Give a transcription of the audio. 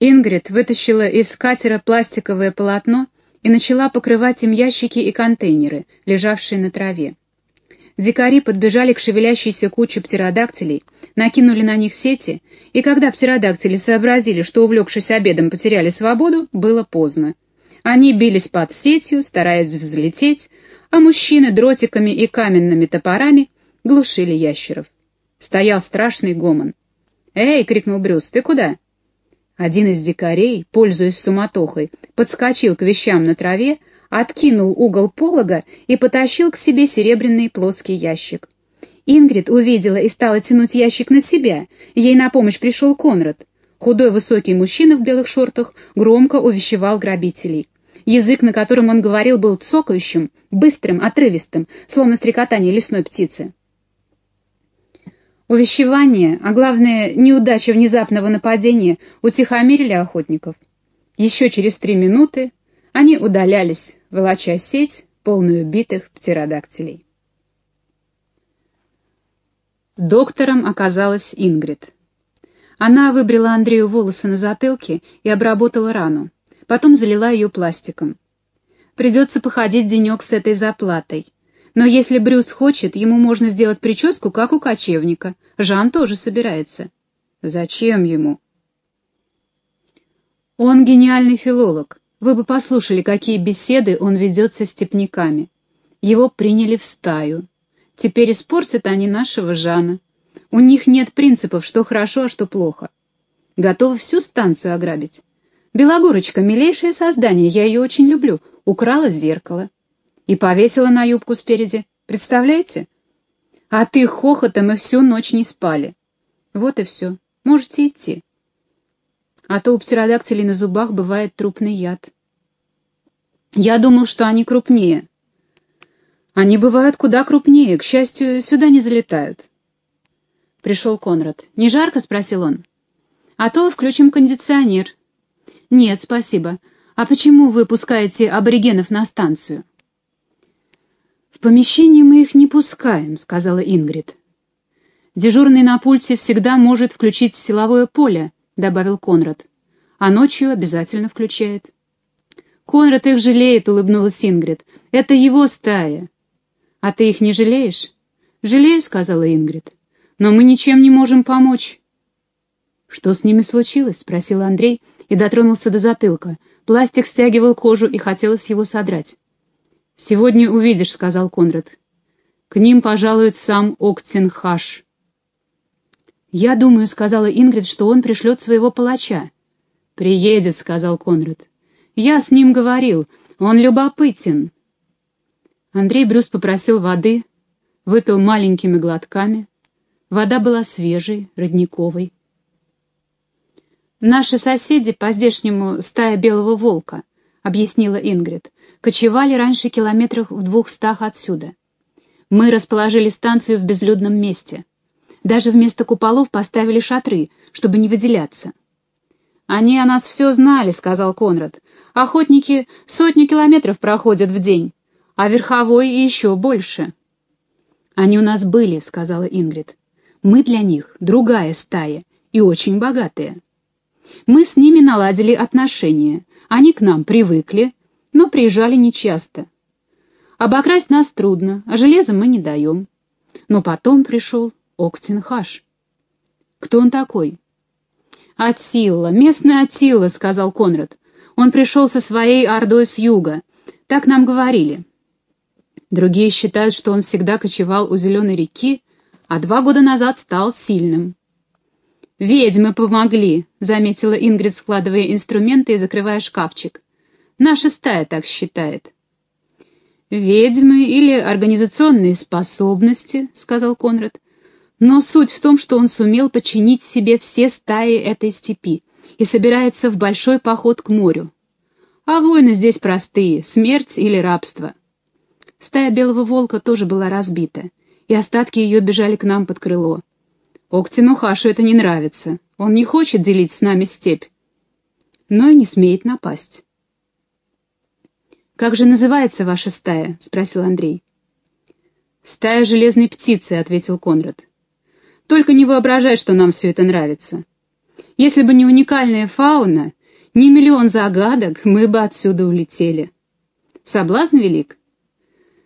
Ингрид вытащила из катера пластиковое полотно и начала покрывать им ящики и контейнеры, лежавшие на траве. Дикари подбежали к шевелящейся куче птеродактилей, накинули на них сети, и когда птеродактили сообразили, что, увлекшись обедом, потеряли свободу, было поздно. Они бились под сетью, стараясь взлететь, а мужчины дротиками и каменными топорами глушили ящеров. Стоял страшный гомон. «Эй!» — крикнул Брюс. «Ты куда?» Один из дикарей, пользуясь суматохой, подскочил к вещам на траве, откинул угол полога и потащил к себе серебряный плоский ящик. Ингрид увидела и стала тянуть ящик на себя. Ей на помощь пришел Конрад. Худой высокий мужчина в белых шортах громко увещевал грабителей. Язык, на котором он говорил, был цокающим, быстрым, отрывистым, словно стрекотание лесной птицы. Увещевание, а главное, неудача внезапного нападения утихомирили охотников. Еще через три минуты они удалялись, волоча сеть, полную битых птеродактилей. Доктором оказалась Ингрид. Она выбрила Андрею волосы на затылке и обработала рану. Потом залила ее пластиком. Придется походить денек с этой заплатой. Но если Брюс хочет, ему можно сделать прическу, как у кочевника. Жан тоже собирается. Зачем ему? Он гениальный филолог. Вы бы послушали, какие беседы он ведет со степняками. Его приняли в стаю. Теперь испортят они нашего Жана. У них нет принципов, что хорошо, а что плохо. Готовы всю станцию ограбить. Белогорочка — милейшее создание, я ее очень люблю. Украла зеркало и повесила на юбку спереди. Представляете? А ты хохотом и всю ночь не спали. Вот и все. Можете идти. А то у птеродактилей на зубах бывает трупный яд. Я думал, что они крупнее. Они бывают куда крупнее, к счастью, сюда не залетают. Пришел Конрад. «Не жарко?» — спросил он. «А то включим кондиционер». «Нет, спасибо. А почему вы пускаете аборигенов на станцию?» «В помещении мы их не пускаем», — сказала Ингрид. «Дежурный на пульте всегда может включить силовое поле», — добавил Конрад. «А ночью обязательно включает». «Конрад их жалеет», — улыбнулась Ингрид. «Это его стая». «А ты их не жалеешь?» «Жалею», — сказала Ингрид. «Но мы ничем не можем помочь». «Что с ними случилось?» — спросил Андрей и дотронулся до затылка. Пластик стягивал кожу, и хотелось его содрать. «Сегодня увидишь», — сказал Конрад. «К ним пожалует сам Октенхаш». «Я думаю», — сказала Ингрид, — «что он пришлет своего палача». «Приедет», — сказал Конрад. «Я с ним говорил. Он любопытен». Андрей Брюс попросил воды, выпил маленькими глотками. Вода была свежей, родниковой. «Наши соседи, по-здешнему стая белого волка», — объяснила Ингрид кочевали раньше километрах в двухстах отсюда. Мы расположили станцию в безлюдном месте. Даже вместо куполов поставили шатры, чтобы не выделяться. «Они о нас все знали», — сказал Конрад. «Охотники сотню километров проходят в день, а верховой еще больше». «Они у нас были», — сказала Ингрид. «Мы для них другая стая и очень богатая. Мы с ними наладили отношения, они к нам привыкли, но приезжали нечасто. Обокрасть нас трудно, а железа мы не даем. Но потом пришел Октенхаш. Кто он такой? «Атилла, местный Атилла», — сказал Конрад. «Он пришел со своей ордой с юга. Так нам говорили». Другие считают, что он всегда кочевал у Зеленой реки, а два года назад стал сильным. «Ведьмы помогли», — заметила Ингрид, складывая инструменты и закрывая шкафчик. Наша стая так считает. «Ведьмы или организационные способности», — сказал Конрад. «Но суть в том, что он сумел подчинить себе все стаи этой степи и собирается в большой поход к морю. А войны здесь простые — смерть или рабство». Стая белого волка тоже была разбита, и остатки ее бежали к нам под крыло. Октину Хашу это не нравится, он не хочет делить с нами степь, но и не смеет напасть. «Как же называется ваша стая?» — спросил Андрей. «Стая железной птицы», — ответил Конрад. «Только не воображай, что нам все это нравится. Если бы не уникальная фауна, не миллион загадок, мы бы отсюда улетели. Соблазн велик,